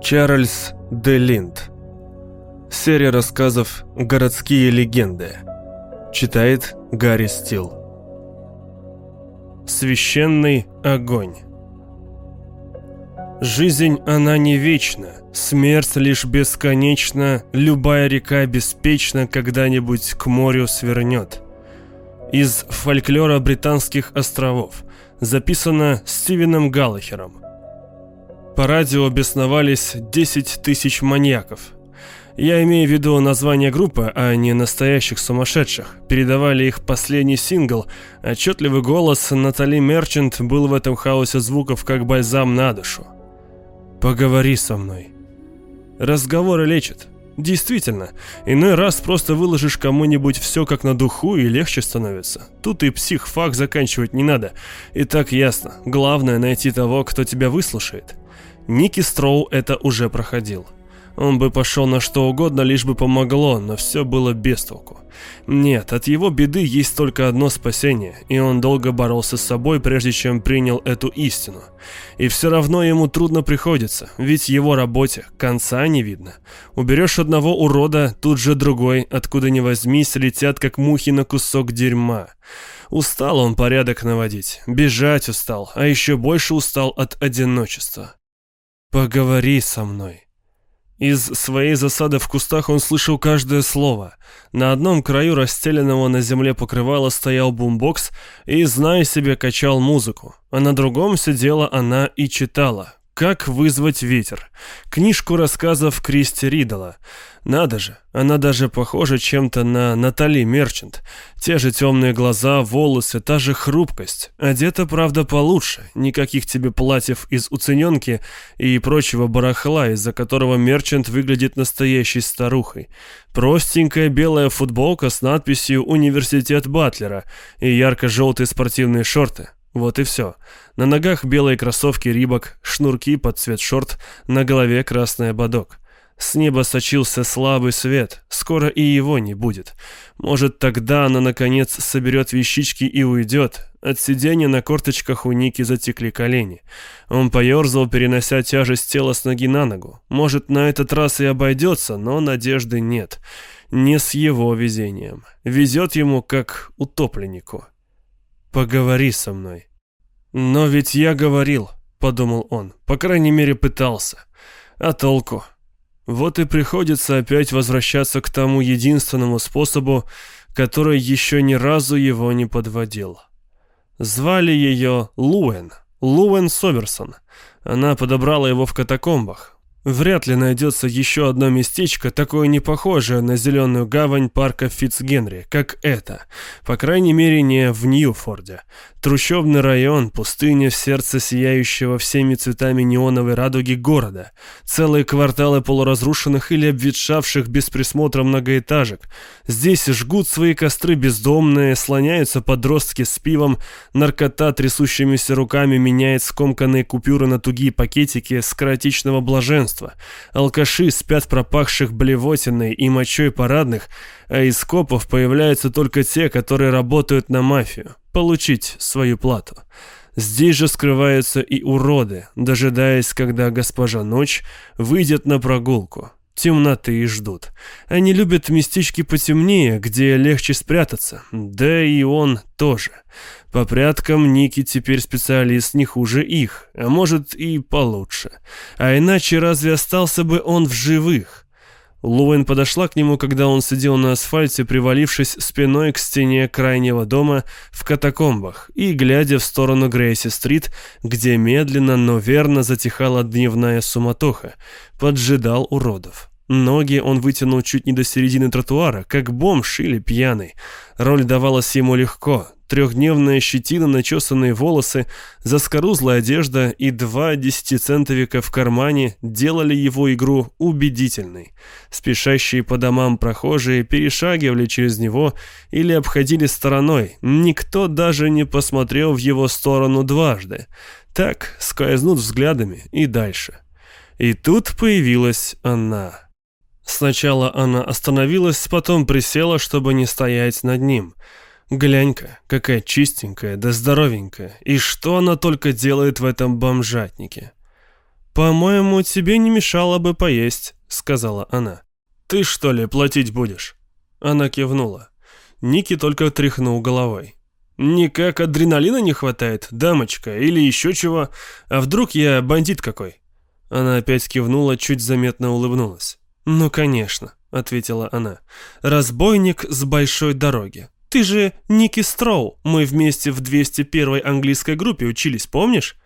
Чарльз де Линд. Серия рассказов «Городские легенды». Читает Гарри Стил. Священный огонь. Жизнь, она не вечна, смерть лишь бесконечна, любая река беспечна когда-нибудь к морю свернет. Из фольклора британских островов. Записано Стивеном Галлахером. По радио бесновались 10 тысяч маньяков. Я имею в виду название группы, а не настоящих сумасшедших. Передавали их последний сингл. Отчетливый голос Натали Мерчант был в этом хаосе звуков как бальзам на душу. Поговори со мной. Разговоры лечат. Действительно, иной раз просто выложишь кому-нибудь все как на духу и легче становится. Тут и психфак заканчивать не надо. И так ясно. Главное найти того, кто тебя выслушает. Ники Строу это уже проходил. Он бы пошел на что угодно, лишь бы помогло, но все было без толку. Нет, от его беды есть только одно спасение, и он долго боролся с собой, прежде чем принял эту истину. И все равно ему трудно приходится, ведь его работе конца не видно. Уберешь одного урода, тут же другой, откуда ни возьмись, летят как мухи на кусок дерьма. Устал он порядок наводить, бежать устал, а еще больше устал от одиночества. «Поговори со мной», из своей засады в кустах он слышал каждое слово. На одном краю расстеленного на земле покрывала стоял бумбокс и, зная себе, качал музыку. А на другом сидела она и читала, как вызвать ветер? Книжку рассказов Кристи Ридала. Надо же, она даже похожа чем-то на Натали Мерчант. Те же темные глаза, волосы, та же хрупкость. Одета, правда, получше. Никаких тебе платьев из уцененки и прочего барахла, из-за которого Мерчант выглядит настоящей старухой. Простенькая белая футболка с надписью «Университет Батлера» и ярко-желтые спортивные шорты. Вот и все. На ногах белые кроссовки Рибок, шнурки под цвет шорт, на голове красный ободок. С неба сочился слабый свет, скоро и его не будет. Может, тогда она, наконец, соберет вещички и уйдет. От сидения на корточках у Ники затекли колени. Он поерзал, перенося тяжесть тела с ноги на ногу. Может, на этот раз и обойдется, но надежды нет. Не с его везением. Везет ему, как утопленнику. «Поговори со мной». «Но ведь я говорил», — подумал он, — «по крайней мере пытался. А толку? Вот и приходится опять возвращаться к тому единственному способу, который еще ни разу его не подводил. Звали ее Луэн, Луэн Соберсон. Она подобрала его в катакомбах. Вряд ли найдется еще одно местечко, такое не похожее на зеленую гавань парка Фитцгенри, как это. По крайней мере, не в Ньюфорде. Трущобный район, пустыня в сердце сияющего всеми цветами неоновой радуги города. Целые кварталы полуразрушенных или обветшавших без присмотра многоэтажек. Здесь жгут свои костры бездомные, слоняются подростки с пивом, наркота трясущимися руками меняет скомканные купюры на тугие пакетики скоротечного блаженства. Алкаши спят пропахших блевотиной и мочой парадных, а из копов появляются только те, которые работают на мафию. Получить свою плату. Здесь же скрываются и уроды, дожидаясь, когда госпожа Ночь выйдет на прогулку. Темноты ждут. Они любят местечки потемнее, где легче спрятаться. Да и он тоже. По пряткам Ники теперь специалист не хуже их, а может и получше. А иначе разве остался бы он в живых? Луэн подошла к нему, когда он сидел на асфальте, привалившись спиной к стене крайнего дома в катакомбах и глядя в сторону Грейси-стрит, где медленно, но верно затихала дневная суматоха, поджидал уродов. Ноги он вытянул чуть не до середины тротуара, как бомж или пьяный. Роль давалась ему легко. Трехдневная щетина, начесанные волосы, заскорузлая одежда и два десятицентовика в кармане делали его игру убедительной. Спешащие по домам прохожие перешагивали через него или обходили стороной. Никто даже не посмотрел в его сторону дважды. Так скользнут взглядами и дальше. И тут появилась она. Сначала она остановилась, потом присела, чтобы не стоять над ним. Глянь-ка, какая чистенькая, да здоровенькая. И что она только делает в этом бомжатнике? «По-моему, тебе не мешало бы поесть», — сказала она. «Ты что ли платить будешь?» Она кивнула. Ники только тряхнул головой. «Никак адреналина не хватает, дамочка, или еще чего? А вдруг я бандит какой?» Она опять кивнула, чуть заметно улыбнулась. «Ну, конечно», — ответила она. «Разбойник с большой дороги. Ты же Ники Строу. Мы вместе в 201-й английской группе учились, помнишь?»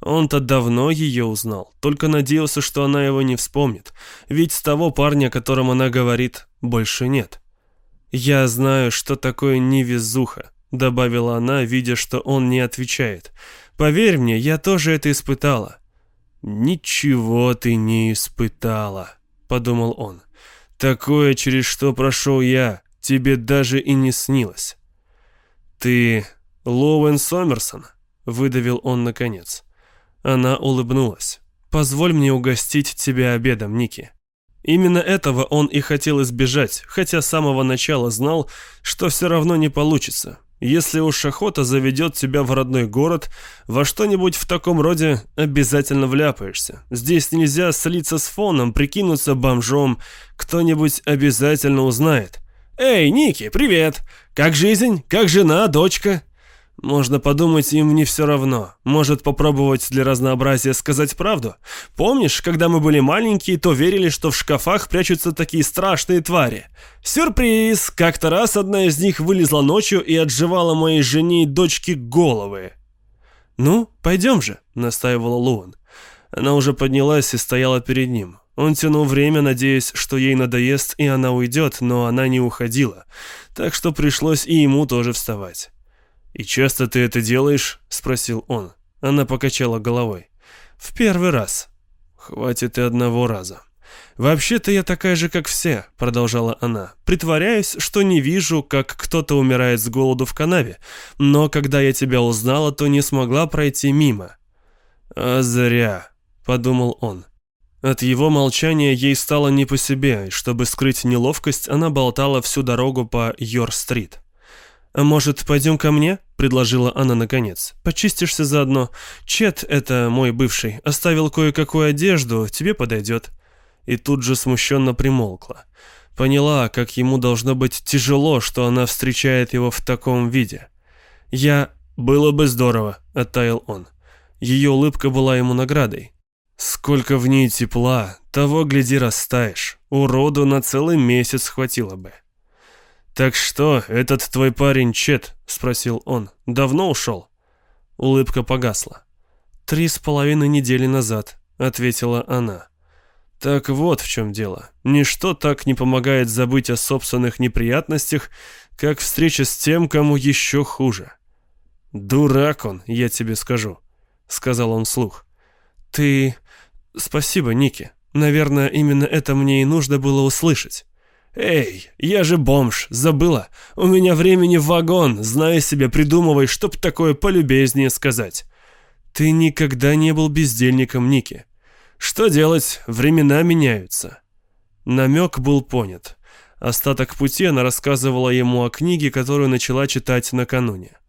Он-то давно ее узнал, только надеялся, что она его не вспомнит, ведь с того парня, о котором она говорит, больше нет. «Я знаю, что такое невезуха», — добавила она, видя, что он не отвечает. «Поверь мне, я тоже это испытала». «Ничего ты не испытала», — подумал он. «Такое, через что прошел я, тебе даже и не снилось». «Ты Лоуэн Сомерсон?» — выдавил он наконец. Она улыбнулась. «Позволь мне угостить тебя обедом, Ники». Именно этого он и хотел избежать, хотя с самого начала знал, что все равно не получится. Если уж охота заведет тебя в родной город, во что-нибудь в таком роде обязательно вляпаешься. Здесь нельзя слиться с фоном, прикинуться бомжом, кто-нибудь обязательно узнает. «Эй, Ники, привет! Как жизнь? Как жена, дочка?» Можно подумать, им не все равно. Может попробовать для разнообразия сказать правду? Помнишь, когда мы были маленькие, то верили, что в шкафах прячутся такие страшные твари? Сюрприз! Как-то раз одна из них вылезла ночью и отживала моей жене и дочке головы. «Ну, пойдем же», — настаивала Луан. Она уже поднялась и стояла перед ним. Он тянул время, надеясь, что ей надоест, и она уйдет, но она не уходила. Так что пришлось и ему тоже вставать. «И часто ты это делаешь?» — спросил он. Она покачала головой. «В первый раз». «Хватит и одного раза». «Вообще-то я такая же, как все», — продолжала она. «Притворяюсь, что не вижу, как кто-то умирает с голоду в канаве, но когда я тебя узнала, то не смогла пройти мимо». «А зря», — подумал он. От его молчания ей стало не по себе, и чтобы скрыть неловкость, она болтала всю дорогу по Йор-стрит. «А может, пойдем ко мне?» — предложила она наконец. «Почистишься заодно. Чет, это мой бывший, оставил кое-какую одежду, тебе подойдет». И тут же смущенно примолкла. Поняла, как ему должно быть тяжело, что она встречает его в таком виде. «Я... Было бы здорово», — оттаял он. Ее улыбка была ему наградой. «Сколько в ней тепла, того, гляди, растаешь. Уроду на целый месяц хватило бы». «Так что, этот твой парень Чет?» — спросил он. «Давно ушел?» Улыбка погасла. «Три с половиной недели назад», — ответила она. Так вот в чем дело. Ничто так не помогает забыть о собственных неприятностях, как встреча с тем, кому еще хуже. «Дурак он, я тебе скажу», — сказал он вслух. «Ты... Спасибо, Ники. Наверное, именно это мне и нужно было услышать». «Эй, я же бомж, забыла. У меня времени вагон, знаю себе, придумывай, чтоб такое полюбезнее сказать». «Ты никогда не был бездельником, Ники. Что делать, времена меняются». Намек был понят. Остаток пути она рассказывала ему о книге, которую начала читать накануне.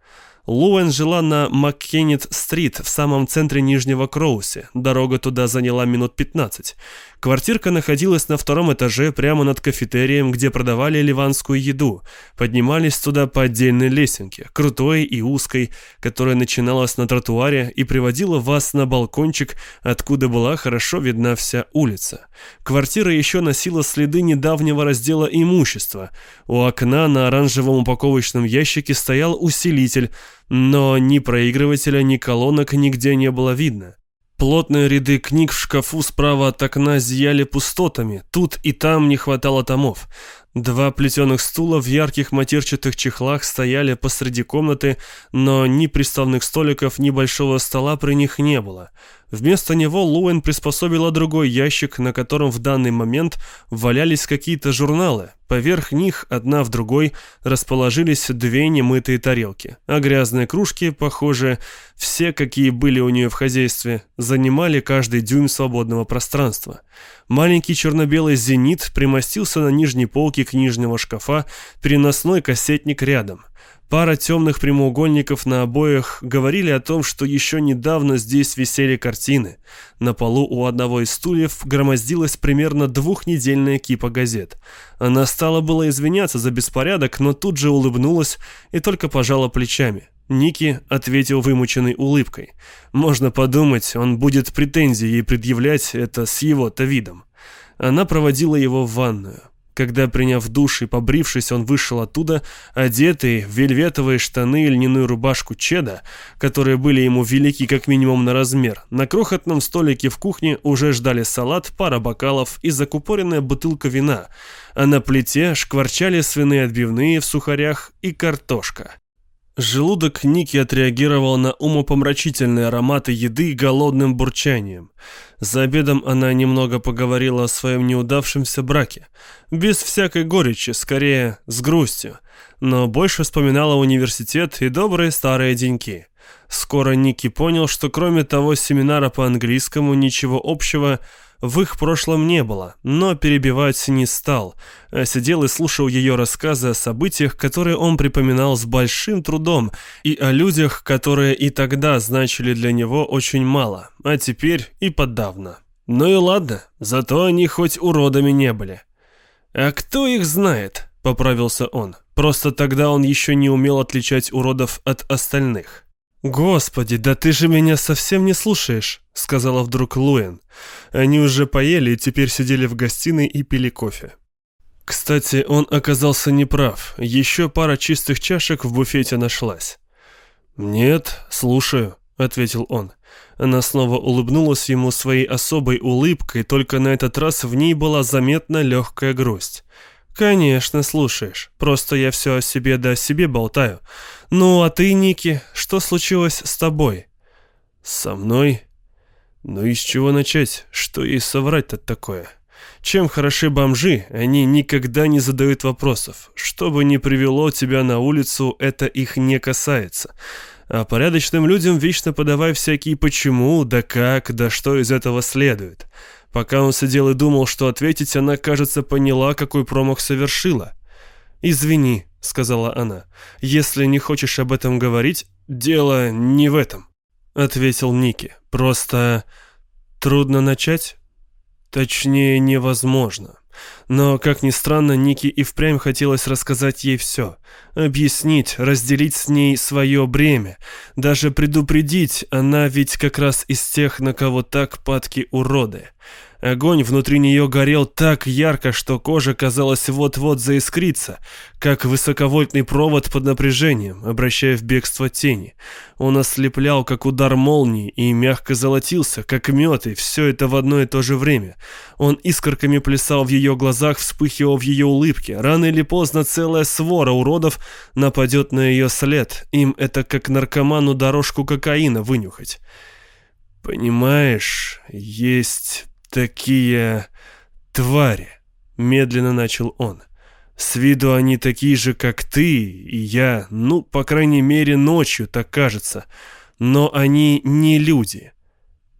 Луэн жила на Маккеннет-стрит в самом центре Нижнего Кроуси. Дорога туда заняла минут 15. Квартирка находилась на втором этаже прямо над кафетерием, где продавали ливанскую еду. Поднимались туда по отдельной лесенке, крутой и узкой, которая начиналась на тротуаре и приводила вас на балкончик, откуда была хорошо видна вся улица. Квартира еще носила следы недавнего раздела имущества. У окна на оранжевом упаковочном ящике стоял усилитель, но ни проигрывателя, ни колонок нигде не было видно. Плотные ряды книг в шкафу справа от окна зияли пустотами, тут и там не хватало томов. Два плетеных стула в ярких матерчатых чехлах стояли посреди комнаты, но ни приставных столиков, ни большого стола при них не было. Вместо него Луэн приспособила другой ящик, на котором в данный момент валялись какие-то журналы. Поверх них, одна в другой, расположились две немытые тарелки. А грязные кружки, похоже, все, какие были у нее в хозяйстве, занимали каждый дюйм свободного пространства. Маленький черно-белый «Зенит» примостился на нижней полке книжного шкафа, переносной кассетник рядом. Пара темных прямоугольников на обоях говорили о том, что еще недавно здесь висели картины. На полу у одного из стульев громоздилась примерно двухнедельная кипа газет. Она стала было извиняться за беспорядок, но тут же улыбнулась и только пожала плечами. Ники ответил вымученной улыбкой. Можно подумать, он будет претензии ей предъявлять это с его-то видом. Она проводила его в ванную. Когда, приняв душ и побрившись, он вышел оттуда, одетый в вельветовые штаны и льняную рубашку Чеда, которые были ему велики как минимум на размер, на крохотном столике в кухне уже ждали салат, пара бокалов и закупоренная бутылка вина, а на плите шкварчали свиные отбивные в сухарях и картошка. Желудок Ники отреагировал на умопомрачительные ароматы еды голодным бурчанием. За обедом она немного поговорила о своем неудавшемся браке. Без всякой горечи, скорее, с грустью. Но больше вспоминала университет и добрые старые деньки. Скоро Ники понял, что кроме того семинара по английскому ничего общего в их прошлом не было, но перебивать не стал, а сидел и слушал ее рассказы о событиях, которые он припоминал с большим трудом, и о людях, которые и тогда значили для него очень мало, а теперь и подавно. Ну и ладно, зато они хоть уродами не были. «А кто их знает?» — поправился он. «Просто тогда он еще не умел отличать уродов от остальных». «Господи, да ты же меня совсем не слушаешь», — сказала вдруг Луэн. Они уже поели и теперь сидели в гостиной и пили кофе. Кстати, он оказался неправ. Еще пара чистых чашек в буфете нашлась. «Нет, слушаю», — ответил он. Она снова улыбнулась ему своей особой улыбкой, только на этот раз в ней была заметна легкая грусть. «Конечно, слушаешь. Просто я все о себе да о себе болтаю. Ну, а ты, Ники, что случилось с тобой?» «Со мной?» «Ну и с чего начать? Что ей соврать-то такое?» Чем хороши бомжи, они никогда не задают вопросов. Что бы ни привело тебя на улицу, это их не касается. А порядочным людям вечно подавай всякие «почему», «да как», «да что из этого следует». Пока он сидел и думал, что ответить, она, кажется, поняла, какой промах совершила. «Извини», — сказала она, — «если не хочешь об этом говорить, дело не в этом», — ответил Ники. «Просто трудно начать?» «Точнее, невозможно». Но, как ни странно, Нике и впрямь хотелось рассказать ей все. Объяснить, разделить с ней свое бремя. Даже предупредить, она ведь как раз из тех, на кого так падки уроды. Огонь внутри нее горел так ярко, что кожа, казалось, вот-вот заискрится, как высоковольтный провод под напряжением, обращая в бегство тени. Он ослеплял, как удар молнии, и мягко золотился, как мед, и все это в одно и то же время. Он искорками плясал в ее глазах, вспыхивал в ее улыбке. Рано или поздно целая свора уродов нападет на ее след. Им это как наркоману дорожку кокаина вынюхать. «Понимаешь, есть такие твари», — медленно начал он. «С виду они такие же, как ты и я, ну, по крайней мере, ночью так кажется, но они не люди».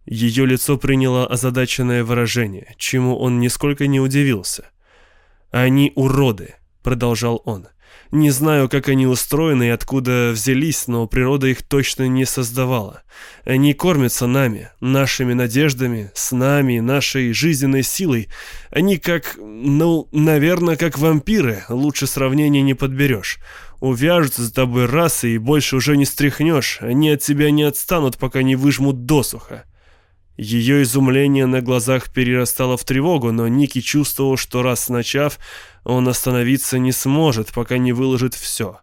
Ее лицо приняло озадаченное выражение, чему он нисколько не удивился. «Они уроды», — продолжал он. Не знаю, как они устроены и откуда взялись, но природа их точно не создавала. Они кормятся нами, нашими надеждами, с нами, нашей жизненной силой. Они как, ну, наверное, как вампиры, лучше сравнения не подберешь. Увяжутся за тобой раз и больше уже не стряхнешь, они от тебя не отстанут, пока не выжмут досуха. Ее изумление на глазах перерастало в тревогу, но Ники чувствовал, что раз начав, он остановиться не сможет, пока не выложит все.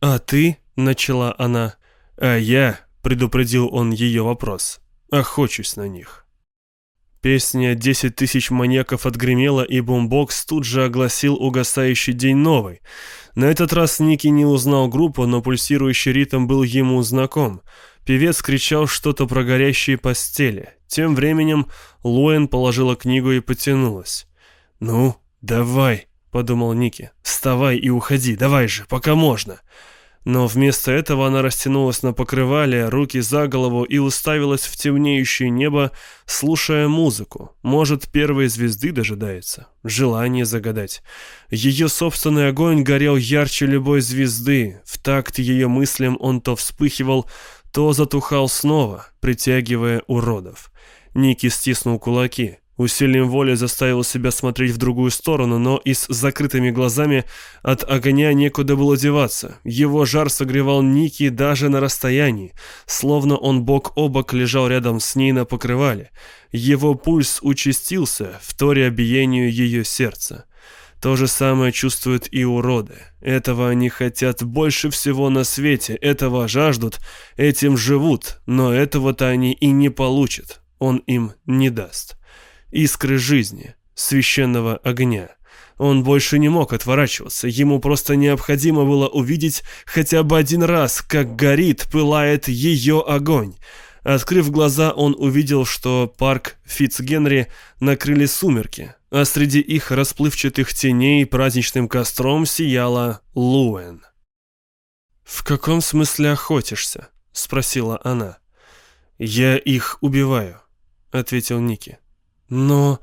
«А ты?» — начала она. «А я?» — предупредил он ее вопрос. «Охочусь на них». Песня «Десять тысяч маньяков» отгремела, и бомбокс тут же огласил угасающий день новый. На этот раз Ники не узнал группу, но пульсирующий ритм был ему знаком. Певец кричал что-то про горящие постели. Тем временем Лоэн положила книгу и потянулась. «Ну, давай», — подумал Ники, — «вставай и уходи, давай же, пока можно». Но вместо этого она растянулась на покрывале, руки за голову и уставилась в темнеющее небо, слушая музыку. Может, первой звезды дожидается. Желание загадать. Ее собственный огонь горел ярче любой звезды. В такт ее мыслям он то вспыхивал, то затухал снова, притягивая уродов. Ники стиснул кулаки. Усилием воли заставил себя смотреть в другую сторону, но и с закрытыми глазами от огня некуда было деваться. Его жар согревал Ники даже на расстоянии, словно он бок о бок лежал рядом с ней на покрывале. Его пульс участился, вторя биению ее сердца. То же самое чувствуют и уроды. Этого они хотят больше всего на свете, этого жаждут, этим живут, но этого-то они и не получат, он им не даст искры жизни, священного огня. Он больше не мог отворачиваться, ему просто необходимо было увидеть хотя бы один раз, как горит, пылает ее огонь. Открыв глаза, он увидел, что парк Фитцгенри накрыли сумерки, а среди их расплывчатых теней праздничным костром сияла Луэн. «В каком смысле охотишься?» — спросила она. «Я их убиваю», — ответил Ники. Но,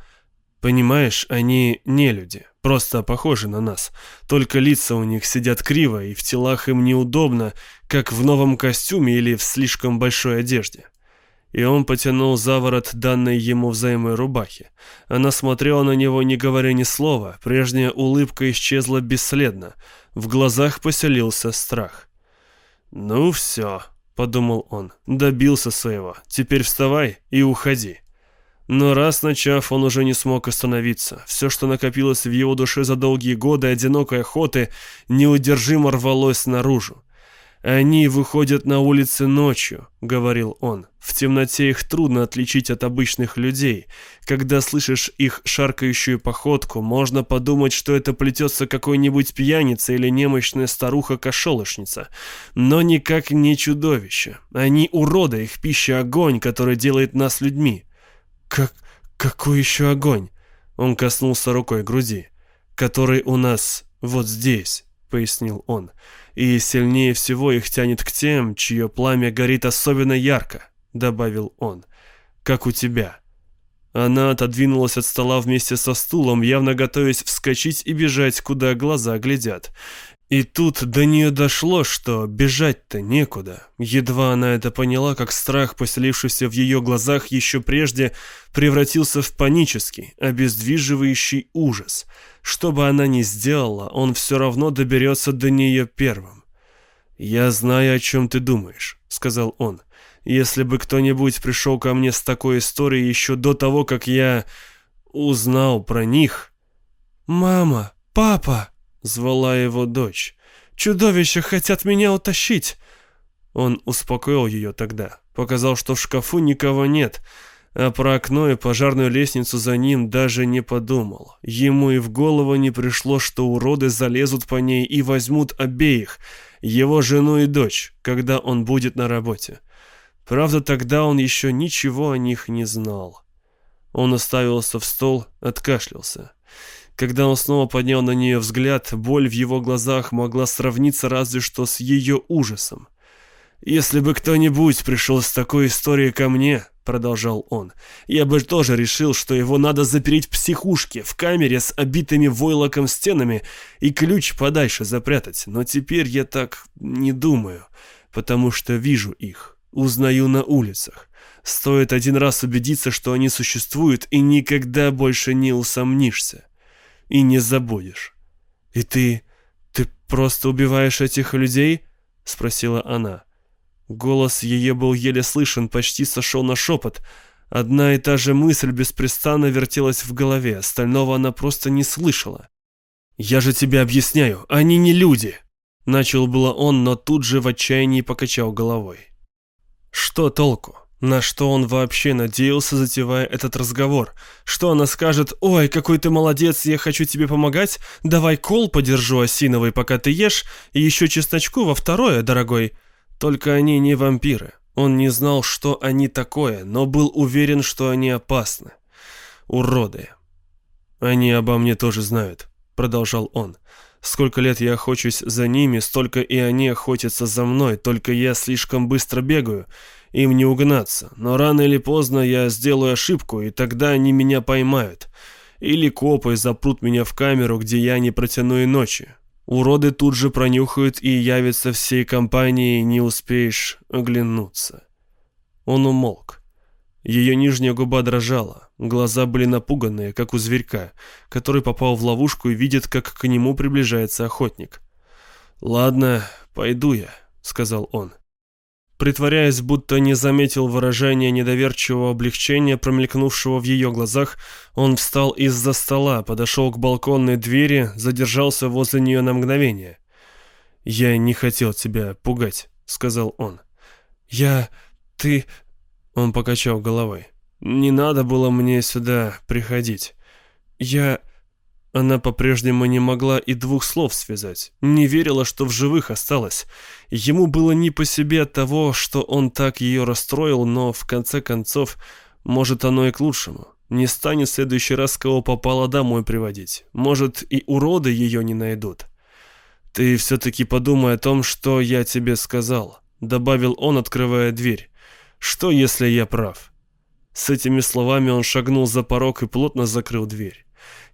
понимаешь, они не люди, просто похожи на нас. Только лица у них сидят криво, и в телах им неудобно, как в новом костюме или в слишком большой одежде. И он потянул за ворот данной ему взаимной рубахи. Она смотрела на него, не говоря ни слова, прежняя улыбка исчезла бесследно. В глазах поселился страх. «Ну все», — подумал он, — «добился своего. Теперь вставай и уходи». Но раз начав, он уже не смог остановиться. Все, что накопилось в его душе за долгие годы одинокой охоты, неудержимо рвалось наружу. «Они выходят на улицы ночью», — говорил он. «В темноте их трудно отличить от обычных людей. Когда слышишь их шаркающую походку, можно подумать, что это плетется какой-нибудь пьяница или немощная старуха-кошелошница. Но никак не чудовище. Они уроды, их пища огонь, который делает нас людьми. «Как... какой еще огонь?» Он коснулся рукой груди. «Который у нас вот здесь», — пояснил он. «И сильнее всего их тянет к тем, чье пламя горит особенно ярко», — добавил он. «Как у тебя». Она отодвинулась от стола вместе со стулом, явно готовясь вскочить и бежать, куда глаза глядят. И тут до нее дошло, что бежать-то некуда. Едва она это поняла, как страх, поселившийся в ее глазах еще прежде, превратился в панический, обездвиживающий ужас. Что бы она ни сделала, он все равно доберется до нее первым. «Я знаю, о чем ты думаешь», — сказал он. «Если бы кто-нибудь пришел ко мне с такой историей еще до того, как я узнал про них...» «Мама! Папа!» Звала его дочь. «Чудовища хотят меня утащить!» Он успокоил ее тогда, показал, что в шкафу никого нет, а про окно и пожарную лестницу за ним даже не подумал. Ему и в голову не пришло, что уроды залезут по ней и возьмут обеих, его жену и дочь, когда он будет на работе. Правда, тогда он еще ничего о них не знал. Он уставился в стол, откашлялся. Когда он снова поднял на нее взгляд, боль в его глазах могла сравниться разве что с ее ужасом. «Если бы кто-нибудь пришел с такой историей ко мне», — продолжал он, — «я бы тоже решил, что его надо запереть в психушке, в камере с обитыми войлоком стенами и ключ подальше запрятать. Но теперь я так не думаю, потому что вижу их, узнаю на улицах. Стоит один раз убедиться, что они существуют, и никогда больше не усомнишься» и не забудешь. И ты... ты просто убиваешь этих людей?» — спросила она. Голос ее был еле слышен, почти сошел на шепот. Одна и та же мысль беспрестанно вертелась в голове, остального она просто не слышала. «Я же тебе объясняю, они не люди!» Начал было он, но тут же в отчаянии покачал головой. «Что толку? На что он вообще надеялся, затевая этот разговор? Что она скажет «Ой, какой ты молодец, я хочу тебе помогать, давай кол подержу осиновый, пока ты ешь, и еще чесночку во второе, дорогой». Только они не вампиры. Он не знал, что они такое, но был уверен, что они опасны. Уроды. «Они обо мне тоже знают», — продолжал он. Сколько лет я охочусь за ними, столько и они охотятся за мной, только я слишком быстро бегаю, им не угнаться. Но рано или поздно я сделаю ошибку, и тогда они меня поймают. Или копы запрут меня в камеру, где я не протяну и ночи. Уроды тут же пронюхают и явятся всей компанией, не успеешь оглянуться. Он умолк. Ее нижняя губа дрожала, глаза были напуганные, как у зверька, который попал в ловушку и видит, как к нему приближается охотник. «Ладно, пойду я», — сказал он. Притворяясь, будто не заметил выражения недоверчивого облегчения, промелькнувшего в ее глазах, он встал из-за стола, подошел к балконной двери, задержался возле нее на мгновение. «Я не хотел тебя пугать», — сказал он. «Я... ты...» Он покачал головой. «Не надо было мне сюда приходить. Я...» Она по-прежнему не могла и двух слов связать, не верила, что в живых осталась. Ему было не по себе от того, что он так ее расстроил, но в конце концов, может оно и к лучшему. Не станет в следующий раз кого попало домой приводить. Может и уроды ее не найдут. «Ты все-таки подумай о том, что я тебе сказал», — добавил он, открывая дверь. «Что, если я прав?» С этими словами он шагнул за порог и плотно закрыл дверь.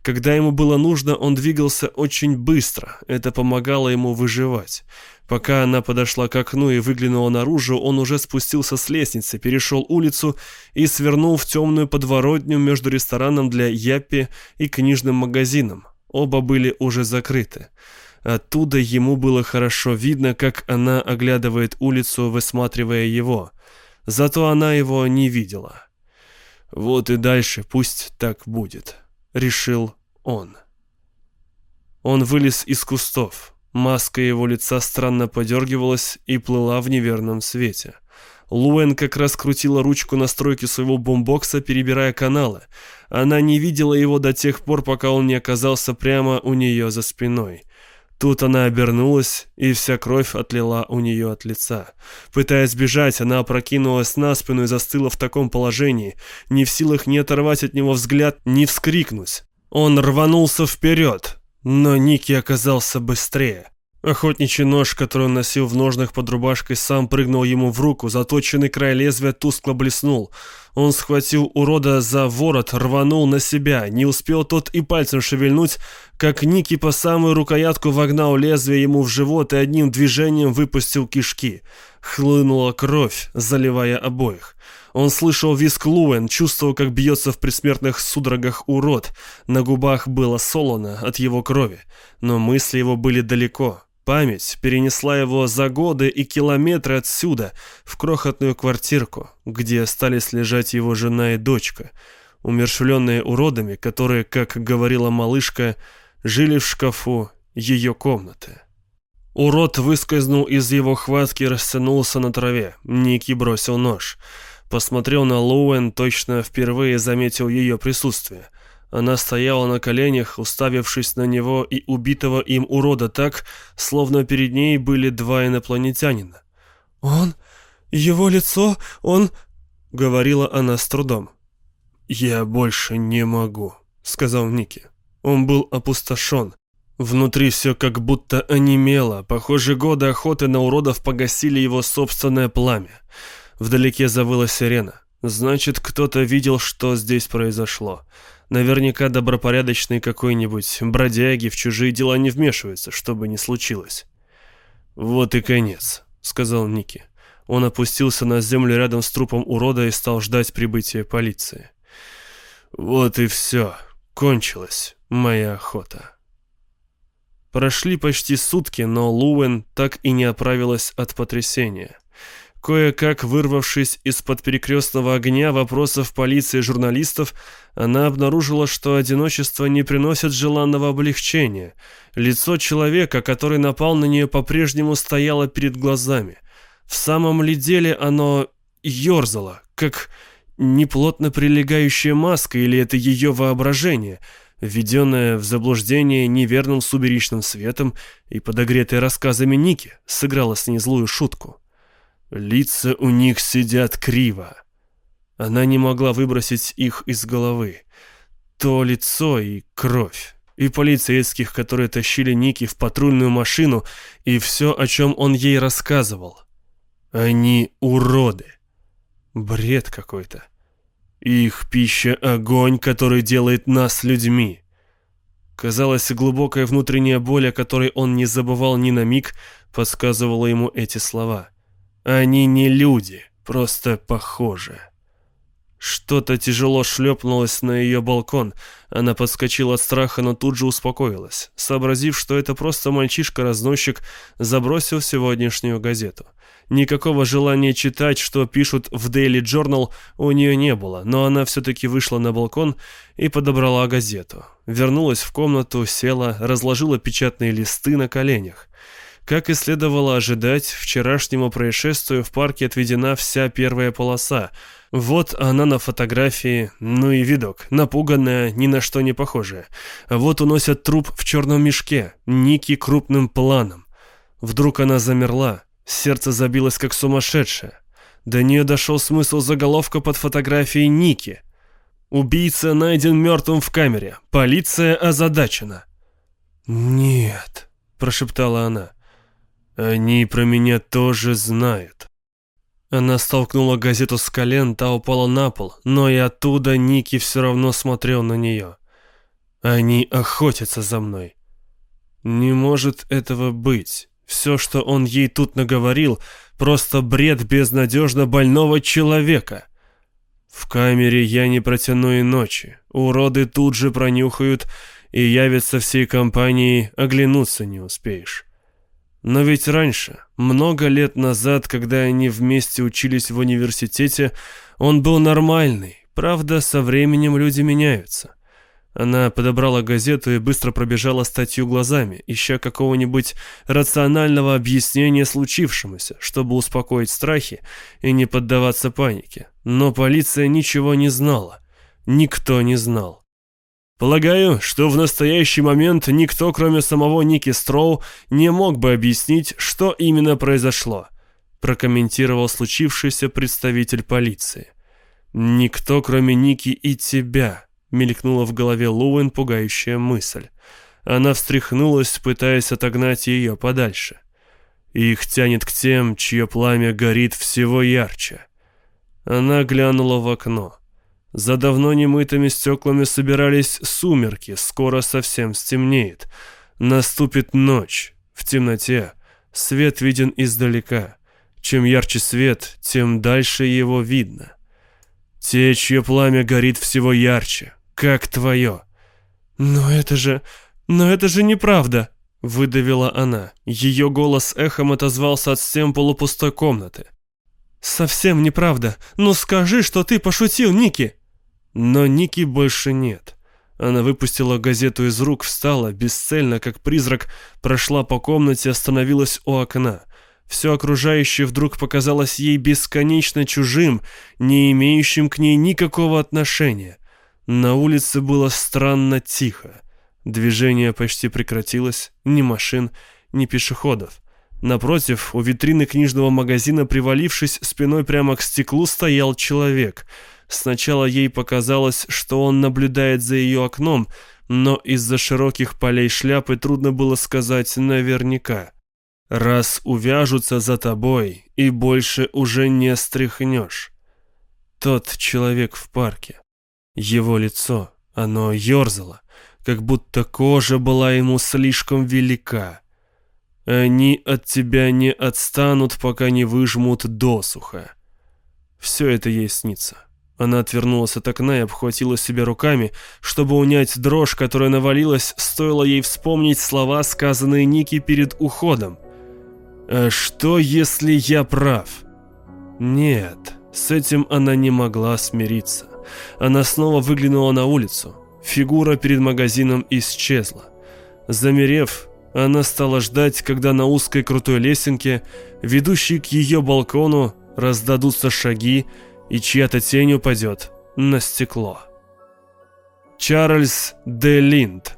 Когда ему было нужно, он двигался очень быстро. Это помогало ему выживать. Пока она подошла к окну и выглянула наружу, он уже спустился с лестницы, перешел улицу и свернул в темную подворотню между рестораном для Яппи и книжным магазином. Оба были уже закрыты. Оттуда ему было хорошо видно, как она оглядывает улицу, высматривая его. Зато она его не видела. Вот и дальше пусть так будет. — решил он. Он вылез из кустов. Маска его лица странно подергивалась и плыла в неверном свете. Луэн как раз крутила ручку настройки своего бомбокса, перебирая каналы. Она не видела его до тех пор, пока он не оказался прямо у нее за спиной. Тут она обернулась, и вся кровь отлила у нее от лица. Пытаясь бежать, она опрокинулась на спину и застыла в таком положении, не в силах ни оторвать от него взгляд, ни вскрикнуть. Он рванулся вперед, но Ники оказался быстрее. Охотничий нож, который он носил в ножнах под рубашкой, сам прыгнул ему в руку, заточенный край лезвия тускло блеснул. Он схватил урода за ворот, рванул на себя, не успел тот и пальцем шевельнуть, как Ники по самую рукоятку вогнал лезвие ему в живот и одним движением выпустил кишки. Хлынула кровь, заливая обоих. Он слышал визг Луэн, чувствовал, как бьется в предсмертных судорогах урод. На губах было солоно от его крови, но мысли его были далеко. Память перенесла его за годы и километры отсюда, в крохотную квартирку, где остались лежать его жена и дочка, умершвленные уродами, которые, как говорила малышка, жили в шкафу ее комнаты. Урод выскользнул из его хватки и растянулся на траве. Ники бросил нож. Посмотрел на Лоуэн, точно впервые заметил ее присутствие – она стояла на коленях, уставившись на него и убитого им урода так, словно перед ней были два инопланетянина. «Он? Его лицо? Он...» — говорила она с трудом. «Я больше не могу», — сказал Ники. Он был опустошен. Внутри все как будто онемело. Похоже, годы охоты на уродов погасили его собственное пламя. Вдалеке завыла сирена. Значит, кто-то видел, что здесь произошло. Наверняка добропорядочный какой-нибудь бродяги в чужие дела не вмешивается, что бы ни случилось. «Вот и конец», — сказал Ники. Он опустился на землю рядом с трупом урода и стал ждать прибытия полиции. «Вот и все. Кончилась моя охота». Прошли почти сутки, но Луэн так и не оправилась от потрясения. Кое-как вырвавшись из-под перекрестного огня вопросов полиции и журналистов, она обнаружила, что одиночество не приносит желанного облегчения. Лицо человека, который напал на нее, по-прежнему стояло перед глазами. В самом ли деле оно ерзало, как неплотно прилегающая маска, или это ее воображение, введенное в заблуждение неверным суберичным светом и подогретое рассказами Ники, сыграло с ней злую шутку. Лица у них сидят криво. Она не могла выбросить их из головы. То лицо и кровь. и полицейских, которые тащили Ники в патрульную машину, и все, о чем он ей рассказывал. Они уроды. Бред какой-то. Их пища — огонь, который делает нас людьми. Казалось, глубокая внутренняя боль, о которой он не забывал ни на миг, подсказывала ему эти слова. Они не люди, просто похожи. Что-то тяжело шлепнулось на ее балкон. Она подскочила от страха, но тут же успокоилась, сообразив, что это просто мальчишка-разносчик забросил сегодняшнюю газету. Никакого желания читать, что пишут в Daily Journal, у нее не было, но она все-таки вышла на балкон и подобрала газету. Вернулась в комнату, села, разложила печатные листы на коленях. Как и следовало ожидать, вчерашнему происшествию в парке отведена вся первая полоса — вот она на фотографии, ну и видок, напуганная, ни на что не похожая. Вот уносят труп в черном мешке, Ники крупным планом. Вдруг она замерла, сердце забилось как сумасшедшее. До нее дошел смысл заголовка под фотографией Ники. «Убийца найден мертвым в камере. Полиция озадачена». «Нет», — прошептала она. «Они про меня тоже знают». Она столкнула газету с колен, та упала на пол, но и оттуда Ники все равно смотрел на нее. Они охотятся за мной. Не может этого быть. Все, что он ей тут наговорил, просто бред безнадежно больного человека. В камере я не протяну и ночи. Уроды тут же пронюхают и явятся всей компанией, оглянуться не успеешь. Но ведь раньше, много лет назад, когда они вместе учились в университете, он был нормальный. Правда, со временем люди меняются. Она подобрала газету и быстро пробежала статью глазами, ища какого-нибудь рационального объяснения случившемуся, чтобы успокоить страхи и не поддаваться панике. Но полиция ничего не знала. Никто не знал. Полагаю, что в настоящий момент никто, кроме самого Ники Строу, не мог бы объяснить, что именно произошло, прокомментировал случившийся представитель полиции. Никто, кроме Ники и тебя, мелькнула в голове Луэн пугающая мысль. Она встряхнулась, пытаясь отогнать ее подальше. Их тянет к тем, чье пламя горит всего ярче. Она глянула в окно. За давно немытыми стеклами собирались сумерки, скоро совсем стемнеет. Наступит ночь. В темноте свет виден издалека. Чем ярче свет, тем дальше его видно. Те, чье пламя горит всего ярче, как твое. «Но это же... но это же неправда!» — выдавила она. Ее голос эхом отозвался от стен полупустой комнаты. «Совсем неправда. Ну скажи, что ты пошутил, Ники!» Но Ники больше нет. Она выпустила газету из рук, встала, бесцельно, как призрак, прошла по комнате, остановилась у окна. Все окружающее вдруг показалось ей бесконечно чужим, не имеющим к ней никакого отношения. На улице было странно тихо. Движение почти прекратилось, ни машин, ни пешеходов. Напротив, у витрины книжного магазина, привалившись спиной прямо к стеклу, стоял человек — Сначала ей показалось, что он наблюдает за ее окном, но из-за широких полей шляпы трудно было сказать наверняка. Раз увяжутся за тобой, и больше уже не стряхнешь. Тот человек в парке. Его лицо, оно ерзало, как будто кожа была ему слишком велика. Они от тебя не отстанут, пока не выжмут досуха. Все это ей снится. Она отвернулась от окна и обхватила себя руками, чтобы унять дрожь, которая навалилась, стоило ей вспомнить слова, сказанные Ники перед уходом. «А что, если я прав?» Нет, с этим она не могла смириться. Она снова выглянула на улицу. Фигура перед магазином исчезла. Замерев, она стала ждать, когда на узкой крутой лесенке, ведущей к ее балкону, раздадутся шаги, и чья-то тень упадет на стекло. Чарльз де Линд.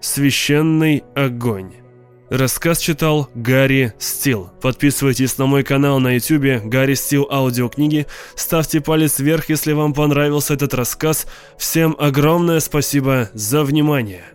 Священный огонь. Рассказ читал Гарри Стил. Подписывайтесь на мой канал на YouTube Гарри Стил аудиокниги. Ставьте палец вверх, если вам понравился этот рассказ. Всем огромное спасибо за внимание.